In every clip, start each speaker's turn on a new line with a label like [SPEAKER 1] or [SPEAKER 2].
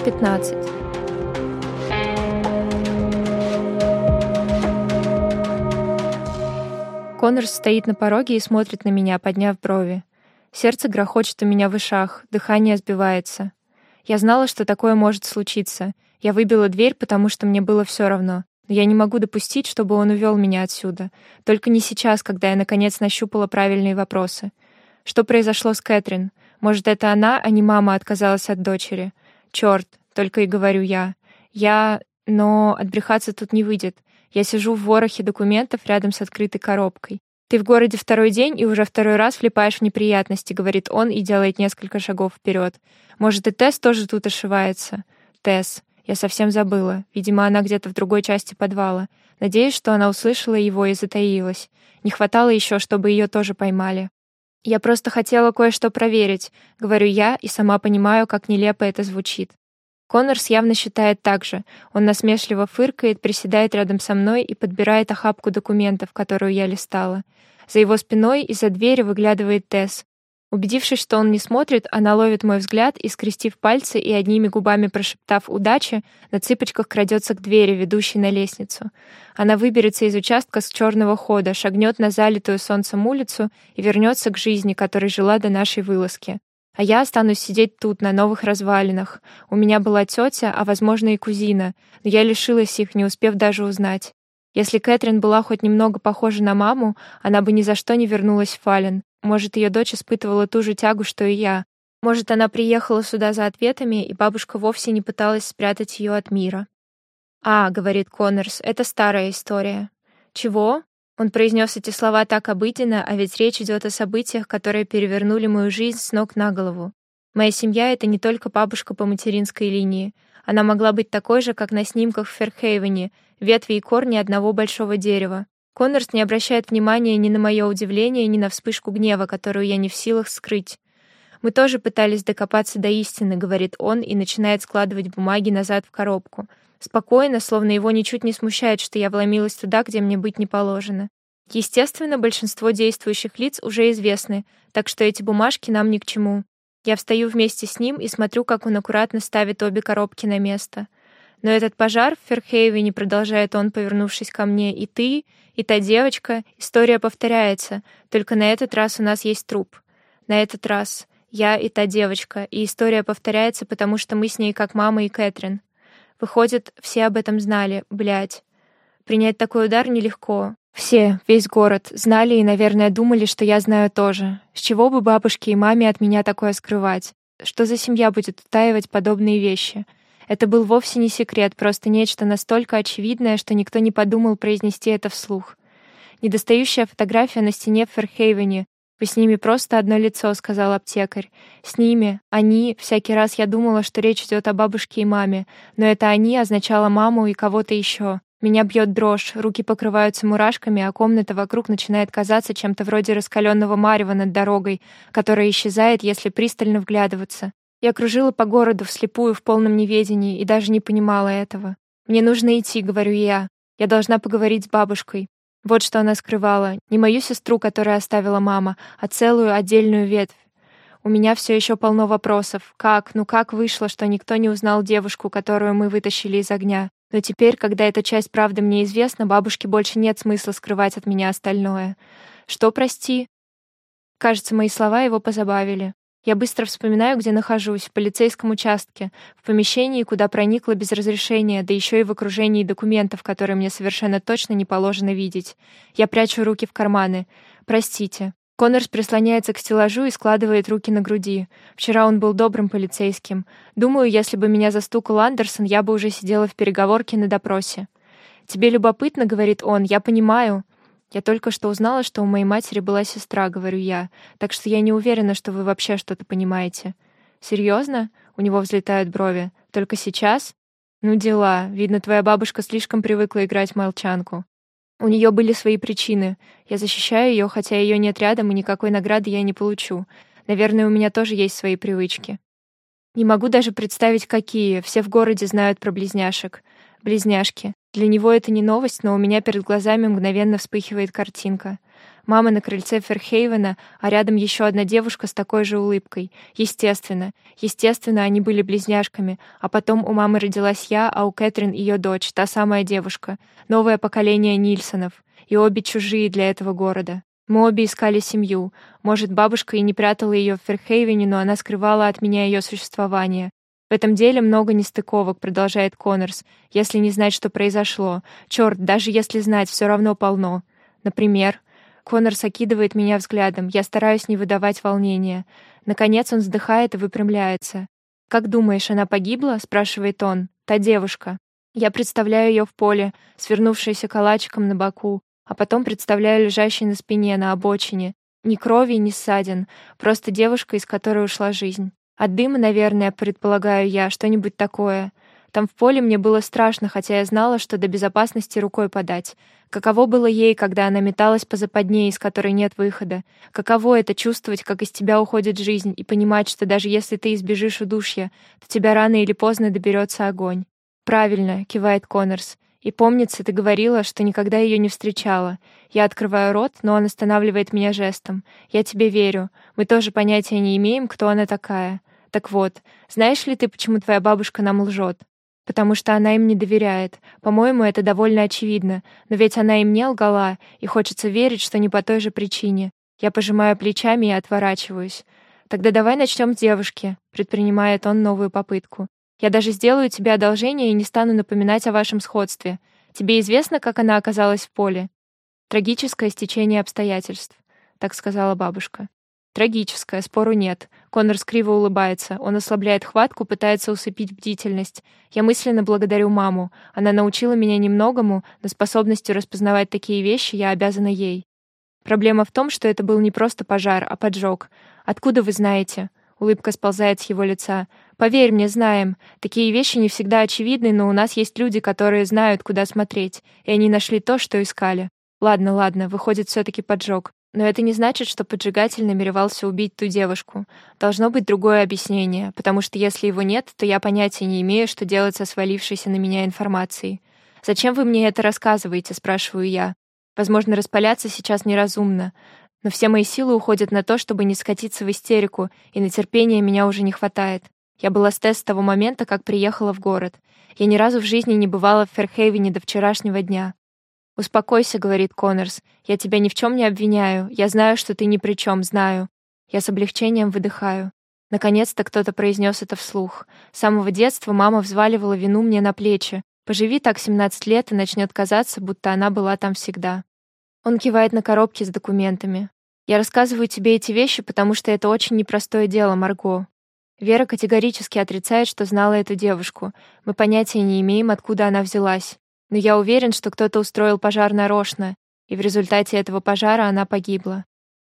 [SPEAKER 1] Эпизод 15. Коннорс стоит на пороге и смотрит на меня, подняв брови. Сердце грохочет у меня в ушах, дыхание сбивается. Я знала, что такое может случиться. Я выбила дверь, потому что мне было все равно. Но я не могу допустить, чтобы он увел меня отсюда. Только не сейчас, когда я наконец нащупала правильные вопросы. Что произошло с Кэтрин? Может, это она, а не мама, отказалась от дочери? Черт, только и говорю я. Я... Но отбрехаться тут не выйдет. Я сижу в ворохе документов рядом с открытой коробкой. «Ты в городе второй день и уже второй раз влипаешь в неприятности», — говорит он и делает несколько шагов вперед. «Может, и Тесс тоже тут ошивается?» «Тесс. Я совсем забыла. Видимо, она где-то в другой части подвала. Надеюсь, что она услышала его и затаилась. Не хватало еще, чтобы ее тоже поймали. «Я просто хотела кое-что проверить», — говорю я и сама понимаю, как нелепо это звучит. Коннорс явно считает так же. Он насмешливо фыркает, приседает рядом со мной и подбирает охапку документов, которую я листала. За его спиной из-за двери выглядывает Тесс. Убедившись, что он не смотрит, она ловит мой взгляд и, скрестив пальцы и одними губами прошептав «удачи», на цыпочках крадется к двери, ведущей на лестницу. Она выберется из участка с черного хода, шагнет на залитую солнцем улицу и вернется к жизни, которой жила до нашей вылазки. А я останусь сидеть тут, на новых развалинах. У меня была тетя, а, возможно, и кузина, но я лишилась их, не успев даже узнать. Если Кэтрин была хоть немного похожа на маму, она бы ни за что не вернулась в Фален. Может, ее дочь испытывала ту же тягу, что и я. Может, она приехала сюда за ответами, и бабушка вовсе не пыталась спрятать ее от мира. «А», — говорит Коннорс, — «это старая история». «Чего?» Он произнес эти слова так обыденно, а ведь речь идет о событиях, которые перевернули мою жизнь с ног на голову. Моя семья — это не только бабушка по материнской линии. Она могла быть такой же, как на снимках в Ферхейвене, ветви и корни одного большого дерева. Коннорс не обращает внимания ни на мое удивление, ни на вспышку гнева, которую я не в силах скрыть. «Мы тоже пытались докопаться до истины», — говорит он и начинает складывать бумаги назад в коробку — Спокойно, словно его ничуть не смущает, что я вломилась туда, где мне быть не положено. Естественно, большинство действующих лиц уже известны, так что эти бумажки нам ни к чему. Я встаю вместе с ним и смотрю, как он аккуратно ставит обе коробки на место. Но этот пожар в Ферхейвене, продолжает он, повернувшись ко мне, и ты, и та девочка, история повторяется, только на этот раз у нас есть труп. На этот раз я и та девочка, и история повторяется, потому что мы с ней как мама и Кэтрин. Выходит, все об этом знали, блядь. Принять такой удар нелегко. Все, весь город, знали и, наверное, думали, что я знаю тоже. С чего бы бабушке и маме от меня такое скрывать? Что за семья будет утаивать подобные вещи? Это был вовсе не секрет, просто нечто настолько очевидное, что никто не подумал произнести это вслух. Недостающая фотография на стене в Ферхейвене, «Вы с ними просто одно лицо», — сказал аптекарь. «С ними, они, всякий раз я думала, что речь идет о бабушке и маме, но это «они» означало маму и кого-то еще. Меня бьет дрожь, руки покрываются мурашками, а комната вокруг начинает казаться чем-то вроде раскаленного марева над дорогой, которая исчезает, если пристально вглядываться. Я кружила по городу вслепую в полном неведении и даже не понимала этого. «Мне нужно идти», — говорю я. «Я должна поговорить с бабушкой. Вот что она скрывала. Не мою сестру, которую оставила мама, а целую отдельную ветвь. У меня все еще полно вопросов. Как, ну как вышло, что никто не узнал девушку, которую мы вытащили из огня? Но теперь, когда эта часть правды мне известна, бабушке больше нет смысла скрывать от меня остальное. Что, прости? Кажется, мои слова его позабавили. Я быстро вспоминаю, где нахожусь, в полицейском участке, в помещении, куда проникла без разрешения, да еще и в окружении документов, которые мне совершенно точно не положено видеть. Я прячу руки в карманы. Простите. Коннорс прислоняется к стеллажу и складывает руки на груди. Вчера он был добрым полицейским. Думаю, если бы меня застукал Андерсон, я бы уже сидела в переговорке на допросе. «Тебе любопытно», — говорит он, — «я понимаю. «Я только что узнала, что у моей матери была сестра», — говорю я, «так что я не уверена, что вы вообще что-то понимаете». «Серьезно?» — у него взлетают брови. «Только сейчас?» «Ну дела. Видно, твоя бабушка слишком привыкла играть в молчанку». У нее были свои причины. Я защищаю ее, хотя ее нет рядом, и никакой награды я не получу. Наверное, у меня тоже есть свои привычки. Не могу даже представить, какие. Все в городе знают про близняшек. Близняшки. Для него это не новость, но у меня перед глазами мгновенно вспыхивает картинка. Мама на крыльце Ферхейвена, а рядом еще одна девушка с такой же улыбкой. Естественно. Естественно, они были близняшками. А потом у мамы родилась я, а у Кэтрин ее дочь, та самая девушка. Новое поколение Нильсонов. И обе чужие для этого города. Мы обе искали семью. Может, бабушка и не прятала ее в Ферхейвене, но она скрывала от меня ее существование. В этом деле много нестыковок, продолжает Коннорс, если не знать, что произошло. Черт, даже если знать, все равно полно. Например, Коннорс окидывает меня взглядом. Я стараюсь не выдавать волнения. Наконец он вздыхает и выпрямляется. «Как думаешь, она погибла?» — спрашивает он. «Та девушка». Я представляю ее в поле, свернувшейся калачиком на боку, а потом представляю лежащей на спине на обочине. Ни крови, ни ссадин, просто девушка, из которой ушла жизнь. От дыма, наверное, предполагаю я, что-нибудь такое. Там в поле мне было страшно, хотя я знала, что до безопасности рукой подать. Каково было ей, когда она металась по западне, из которой нет выхода? Каково это чувствовать, как из тебя уходит жизнь, и понимать, что даже если ты избежишь удушья, то тебя рано или поздно доберется огонь? «Правильно», — кивает Коннорс. И помнится, ты говорила, что никогда ее не встречала. Я открываю рот, но он останавливает меня жестом. Я тебе верю. Мы тоже понятия не имеем, кто она такая. Так вот, знаешь ли ты, почему твоя бабушка нам лжет? Потому что она им не доверяет. По-моему, это довольно очевидно. Но ведь она им не лгала, и хочется верить, что не по той же причине. Я пожимаю плечами и отворачиваюсь. Тогда давай начнем с девушки, предпринимает он новую попытку. Я даже сделаю тебе одолжение и не стану напоминать о вашем сходстве. Тебе известно, как она оказалась в поле? Трагическое стечение обстоятельств, так сказала бабушка. Трагическое, спору нет. Коннор скриво улыбается. Он ослабляет хватку, пытается усыпить бдительность. Я мысленно благодарю маму. Она научила меня немногому, но способностью распознавать такие вещи я обязана ей. Проблема в том, что это был не просто пожар, а поджог. Откуда вы знаете? Улыбка сползает с его лица. Поверь мне, знаем. Такие вещи не всегда очевидны, но у нас есть люди, которые знают, куда смотреть, и они нашли то, что искали. Ладно, ладно, выходит, все таки поджог. Но это не значит, что поджигатель намеревался убить ту девушку. Должно быть другое объяснение, потому что если его нет, то я понятия не имею, что делать со свалившейся на меня информацией. «Зачем вы мне это рассказываете?» — спрашиваю я. Возможно, распаляться сейчас неразумно, но все мои силы уходят на то, чтобы не скатиться в истерику, и на терпение меня уже не хватает. Я была с с того момента, как приехала в город. Я ни разу в жизни не бывала в Ферхейвене до вчерашнего дня. «Успокойся», — говорит Коннорс. «Я тебя ни в чем не обвиняю. Я знаю, что ты ни при чем, знаю». Я с облегчением выдыхаю. Наконец-то кто-то произнес это вслух. С самого детства мама взваливала вину мне на плечи. Поживи так 17 лет, и начнет казаться, будто она была там всегда. Он кивает на коробки с документами. «Я рассказываю тебе эти вещи, потому что это очень непростое дело, Марго. Вера категорически отрицает, что знала эту девушку. Мы понятия не имеем, откуда она взялась. Но я уверен, что кто-то устроил пожар нарочно, и в результате этого пожара она погибла.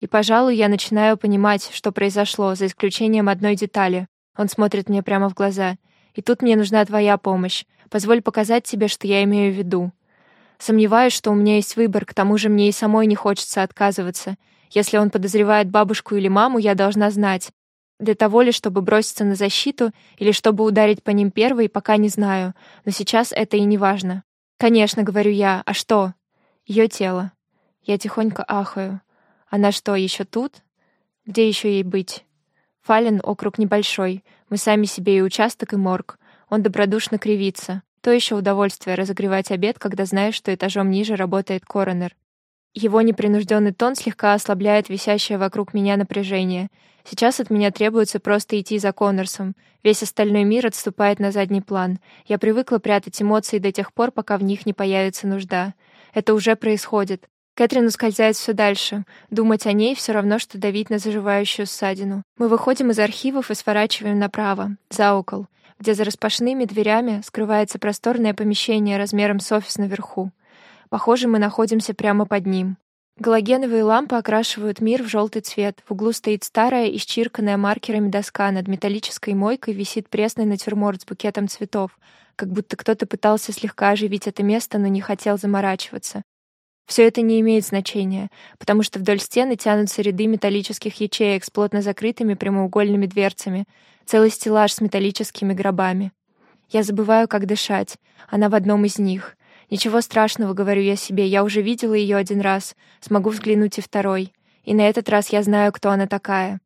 [SPEAKER 1] И, пожалуй, я начинаю понимать, что произошло, за исключением одной детали. Он смотрит мне прямо в глаза. И тут мне нужна твоя помощь. Позволь показать тебе, что я имею в виду. Сомневаюсь, что у меня есть выбор, к тому же мне и самой не хочется отказываться. Если он подозревает бабушку или маму, я должна знать. Для того ли, чтобы броситься на защиту, или чтобы ударить по ним первой, пока не знаю. Но сейчас это и не важно. «Конечно», — говорю я, — «а что?» Ее тело. Я тихонько ахаю. Она что, еще тут? Где еще ей быть? Фален — округ небольшой. Мы сами себе и участок, и морг. Он добродушно кривится. То еще удовольствие разогревать обед, когда знаешь, что этажом ниже работает коронер. Его непринужденный тон слегка ослабляет висящее вокруг меня напряжение. Сейчас от меня требуется просто идти за Коннорсом. Весь остальной мир отступает на задний план. Я привыкла прятать эмоции до тех пор, пока в них не появится нужда. Это уже происходит. Кэтрин ускользает все дальше. Думать о ней все равно, что давить на заживающую ссадину. Мы выходим из архивов и сворачиваем направо, за угол где за распашными дверями скрывается просторное помещение размером с офис наверху. Похоже, мы находимся прямо под ним. Галогеновые лампы окрашивают мир в желтый цвет. В углу стоит старая, исчирканная маркерами доска. Над металлической мойкой висит пресный натюрморт с букетом цветов, как будто кто-то пытался слегка оживить это место, но не хотел заморачиваться. Все это не имеет значения, потому что вдоль стены тянутся ряды металлических ячеек с плотно закрытыми прямоугольными дверцами, целый стеллаж с металлическими гробами. Я забываю, как дышать. Она в одном из них. Ничего страшного, говорю я себе, я уже видела ее один раз, смогу взглянуть и второй. И на этот раз я знаю, кто она такая.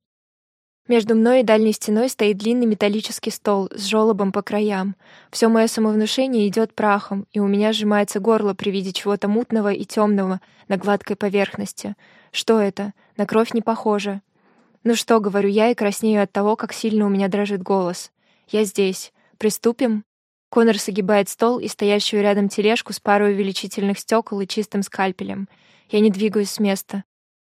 [SPEAKER 1] Между мной и дальней стеной стоит длинный металлический стол с желобом по краям. Все мое самовнушение идет прахом, и у меня сжимается горло при виде чего-то мутного и темного на гладкой поверхности. Что это? На кровь не похоже. Ну что, говорю я и краснею от того, как сильно у меня дрожит голос. Я здесь. Приступим? Конор согибает стол и стоящую рядом тележку с парой увеличительных стекол и чистым скальпелем. Я не двигаюсь с места.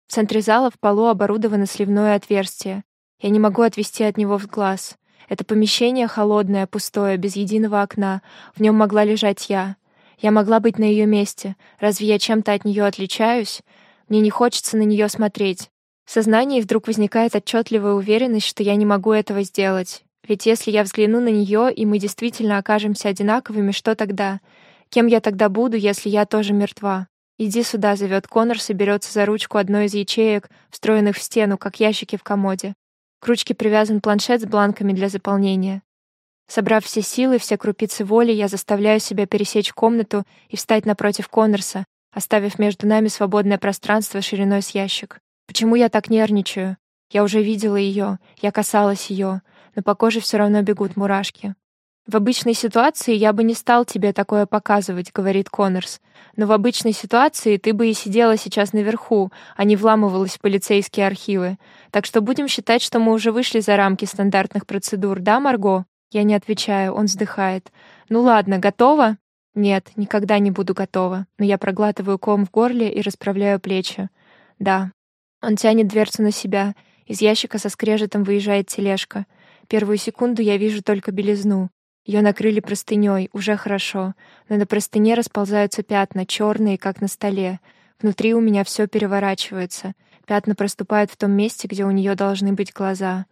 [SPEAKER 1] В центре зала в полу оборудовано сливное отверстие. Я не могу отвести от него взгляд. Это помещение холодное, пустое, без единого окна. В нем могла лежать я. Я могла быть на ее месте. Разве я чем-то от нее отличаюсь? Мне не хочется на нее смотреть. В сознании вдруг возникает отчетливая уверенность, что я не могу этого сделать. Ведь если я взгляну на нее, и мы действительно окажемся одинаковыми, что тогда? Кем я тогда буду, если я тоже мертва? «Иди сюда», — зовет Коннорс и берется за ручку одной из ячеек, встроенных в стену, как ящики в комоде. К ручке привязан планшет с бланками для заполнения. Собрав все силы, все крупицы воли, я заставляю себя пересечь комнату и встать напротив Коннорса, оставив между нами свободное пространство шириной с ящик. Почему я так нервничаю? Я уже видела ее, я касалась ее, но по коже все равно бегут мурашки. «В обычной ситуации я бы не стал тебе такое показывать», — говорит Коннорс. «Но в обычной ситуации ты бы и сидела сейчас наверху, а не вламывалась в полицейские архивы. Так что будем считать, что мы уже вышли за рамки стандартных процедур, да, Марго?» Я не отвечаю, он вздыхает. «Ну ладно, готова?» «Нет, никогда не буду готова, но я проглатываю ком в горле и расправляю плечи. Да». Он тянет дверцу на себя. Из ящика со скрежетом выезжает тележка. Первую секунду я вижу только белизну. Ее накрыли простыней, уже хорошо, но на простыне расползаются пятна, черные, как на столе. Внутри у меня все переворачивается. Пятна проступают в том месте, где у нее должны быть глаза.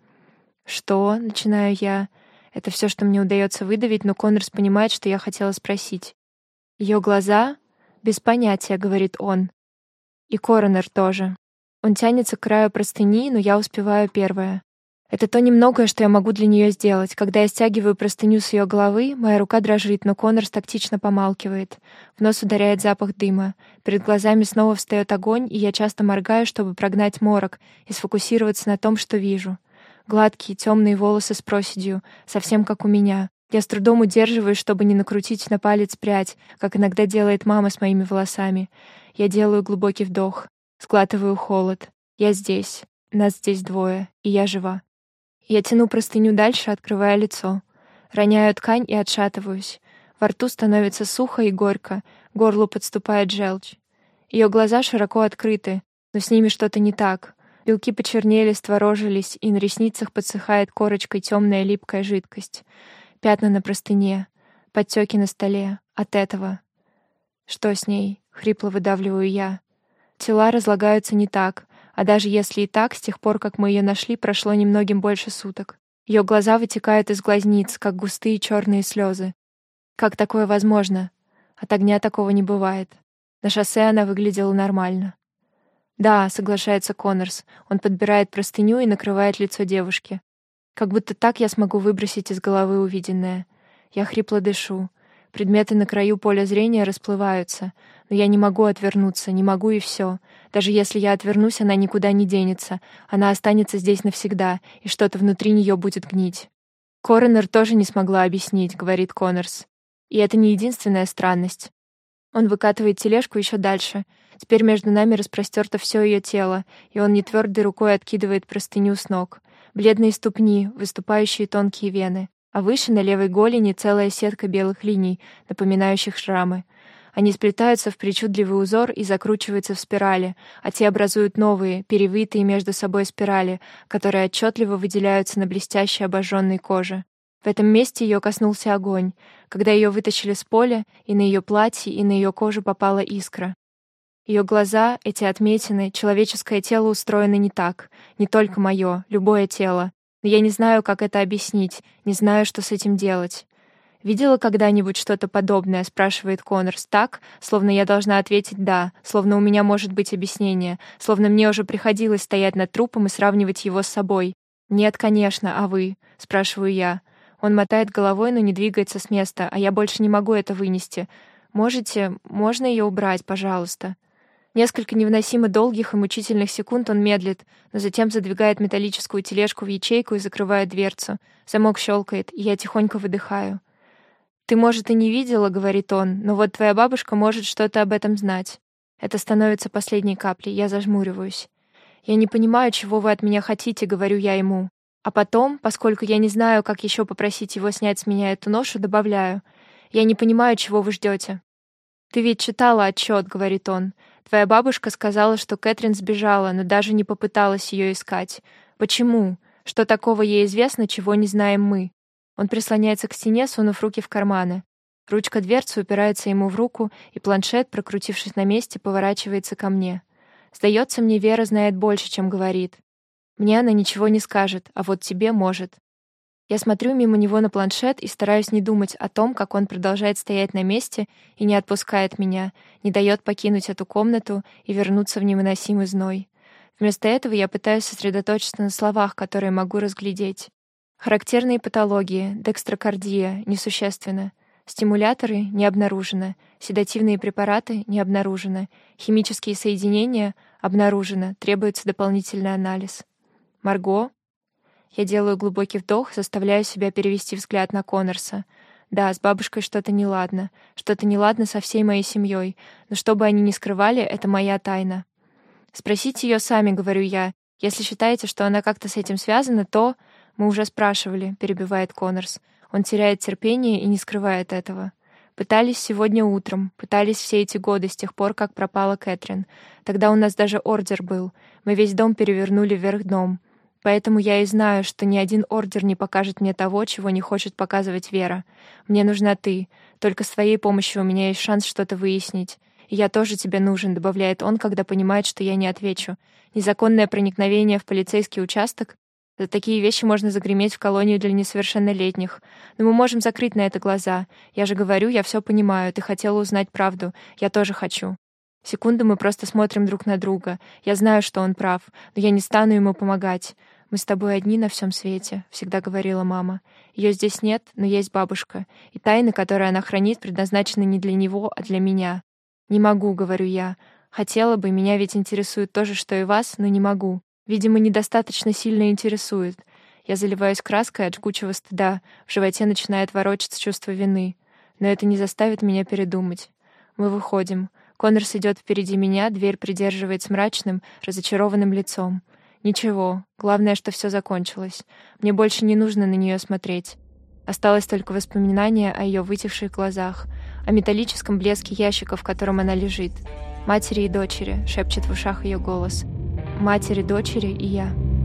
[SPEAKER 1] «Что?» — начинаю я. Это все, что мне удается выдавить, но Коннорс понимает, что я хотела спросить. Ее глаза? Без понятия, говорит он. И коронер тоже. Он тянется к краю простыни, но я успеваю первая. Это то немногое, что я могу для нее сделать. Когда я стягиваю простыню с ее головы, моя рука дрожит, но Коннорс тактично помалкивает. В нос ударяет запах дыма. Перед глазами снова встает огонь, и я часто моргаю, чтобы прогнать морок и сфокусироваться на том, что вижу. Гладкие, темные волосы с проседью, совсем как у меня. Я с трудом удерживаюсь, чтобы не накрутить на палец прядь, как иногда делает мама с моими волосами. Я делаю глубокий вдох, сглатываю холод. Я здесь. Нас здесь двое, и я жива. Я тяну простыню дальше, открывая лицо. Роняю ткань и отшатываюсь. Во рту становится сухо и горько, горлу подступает желчь. Ее глаза широко открыты, но с ними что-то не так. Белки почернели, створожились, и на ресницах подсыхает корочкой темная липкая жидкость. Пятна на простыне, подтеки на столе. От этого. Что с ней? Хрипло выдавливаю я. Тела разлагаются не так, а даже если и так, с тех пор, как мы ее нашли, прошло немногим больше суток. Ее глаза вытекают из глазниц, как густые черные слезы. Как такое возможно? От огня такого не бывает. На шоссе она выглядела нормально. «Да», — соглашается Коннорс. Он подбирает простыню и накрывает лицо девушки. Как будто так я смогу выбросить из головы увиденное. Я хрипло дышу. Предметы на краю поля зрения расплываются, но я не могу отвернуться, не могу и все. Даже если я отвернусь, она никуда не денется. Она останется здесь навсегда, и что-то внутри нее будет гнить. Коронер тоже не смогла объяснить, говорит Коннорс. И это не единственная странность. Он выкатывает тележку еще дальше. Теперь между нами распростерто все ее тело, и он нетвердой рукой откидывает простыню с ног. Бледные ступни, выступающие тонкие вены а выше на левой голени целая сетка белых линий, напоминающих шрамы. Они сплетаются в причудливый узор и закручиваются в спирали, а те образуют новые, перевитые между собой спирали, которые отчетливо выделяются на блестящей обожженной коже. В этом месте ее коснулся огонь, когда ее вытащили с поля, и на ее платье, и на ее кожу попала искра. Ее глаза, эти отметины, человеческое тело устроено не так, не только мое, любое тело, но я не знаю, как это объяснить, не знаю, что с этим делать. «Видела когда-нибудь что-то подобное?» — спрашивает Коннорс так, словно я должна ответить «да», словно у меня может быть объяснение, словно мне уже приходилось стоять над трупом и сравнивать его с собой. «Нет, конечно, а вы?» — спрашиваю я. Он мотает головой, но не двигается с места, а я больше не могу это вынести. Можете, можно ее убрать, пожалуйста?» Несколько невыносимо долгих и мучительных секунд он медлит, но затем задвигает металлическую тележку в ячейку и закрывает дверцу. Замок щелкает, и я тихонько выдыхаю. «Ты, может, и не видела, — говорит он, — но вот твоя бабушка может что-то об этом знать». Это становится последней каплей, я зажмуриваюсь. «Я не понимаю, чего вы от меня хотите», — говорю я ему. А потом, поскольку я не знаю, как еще попросить его снять с меня эту ношу, добавляю. «Я не понимаю, чего вы ждете». «Ты ведь читала отчет», — говорит он. Твоя бабушка сказала, что Кэтрин сбежала, но даже не попыталась ее искать. Почему? Что такого ей известно, чего не знаем мы? Он прислоняется к стене, сунув руки в карманы. Ручка дверцы упирается ему в руку, и планшет, прокрутившись на месте, поворачивается ко мне. Сдается мне, Вера знает больше, чем говорит. Мне она ничего не скажет, а вот тебе может. Я смотрю мимо него на планшет и стараюсь не думать о том, как он продолжает стоять на месте и не отпускает меня, не дает покинуть эту комнату и вернуться в невыносимый зной. Вместо этого я пытаюсь сосредоточиться на словах, которые могу разглядеть. Характерные патологии, декстрокардия, несущественно. Стимуляторы — не обнаружено. Седативные препараты — не обнаружено. Химические соединения — обнаружено. Требуется дополнительный анализ. Марго я делаю глубокий вдох, заставляю себя перевести взгляд на Коннорса. Да, с бабушкой что-то неладно. Что-то неладно со всей моей семьей. Но что бы они ни скрывали, это моя тайна. Спросите ее сами, говорю я. Если считаете, что она как-то с этим связана, то... Мы уже спрашивали, перебивает Коннорс. Он теряет терпение и не скрывает этого. Пытались сегодня утром, пытались все эти годы, с тех пор, как пропала Кэтрин. Тогда у нас даже ордер был. Мы весь дом перевернули вверх дном. Поэтому я и знаю, что ни один ордер не покажет мне того, чего не хочет показывать Вера. Мне нужна ты. Только с твоей помощью у меня есть шанс что-то выяснить. И я тоже тебе нужен, добавляет он, когда понимает, что я не отвечу. Незаконное проникновение в полицейский участок? За такие вещи можно загреметь в колонию для несовершеннолетних. Но мы можем закрыть на это глаза. Я же говорю, я все понимаю. Ты хотела узнать правду. Я тоже хочу. Секунду мы просто смотрим друг на друга. Я знаю, что он прав, но я не стану ему помогать. «Мы с тобой одни на всем свете», — всегда говорила мама. Ее здесь нет, но есть бабушка, и тайны, которые она хранит, предназначены не для него, а для меня. «Не могу», — говорю я. «Хотела бы, меня ведь интересует то же, что и вас, но не могу. Видимо, недостаточно сильно интересует. Я заливаюсь краской от жгучего стыда, в животе начинает ворочаться чувство вины. Но это не заставит меня передумать. Мы выходим. Коннорс идет впереди меня, дверь придерживает с мрачным, разочарованным лицом. Ничего, главное, что все закончилось. Мне больше не нужно на нее смотреть. Осталось только воспоминание о ее вытекших глазах, о металлическом блеске ящика, в котором она лежит. «Матери и дочери», — шепчет в ушах ее голос. «Матери, дочери и я».